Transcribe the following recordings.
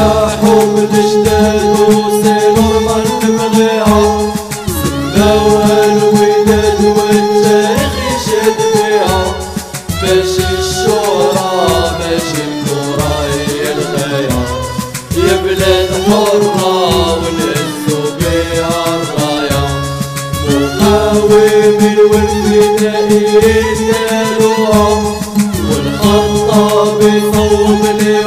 الحب تشتد وسي نورمال تبغيها سماوها الوداد والتاريخ يشهد بيها ماشي الشهرة ماشي الكورة هي الغاية يا بلاد حرة ونهزو بيها الراية مقاومين والفدائيين نالوها والخطاب يصوب قنبلة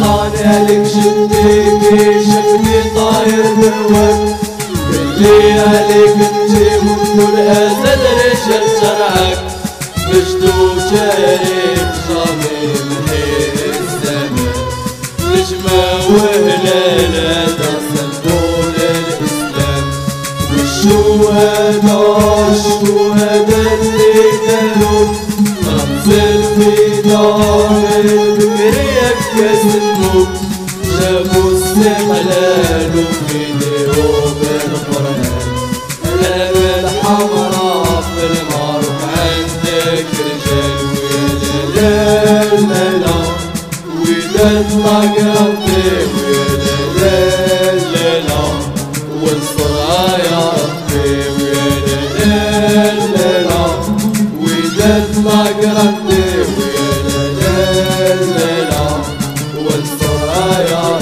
وصاني عليك شديكي شكلي طاير بالوقت. اللي عليك انتي منذ الاسد رجل شرعك. مجدو شريك صميم هي الزمن. نجمة وهلالة تصندون الإسلام. والشهداء الشهداء اللي دارون رمز الفداء الفكرية يا سنو جابوا استقلال وفيديو بالقرآن قلب الحمراء في النار عندك رجال ويا الملا ويدلك ربي ويا الليلة وانصرها يا ربي ويا الليلة ويدلك ربي ويا الليلة والسرايا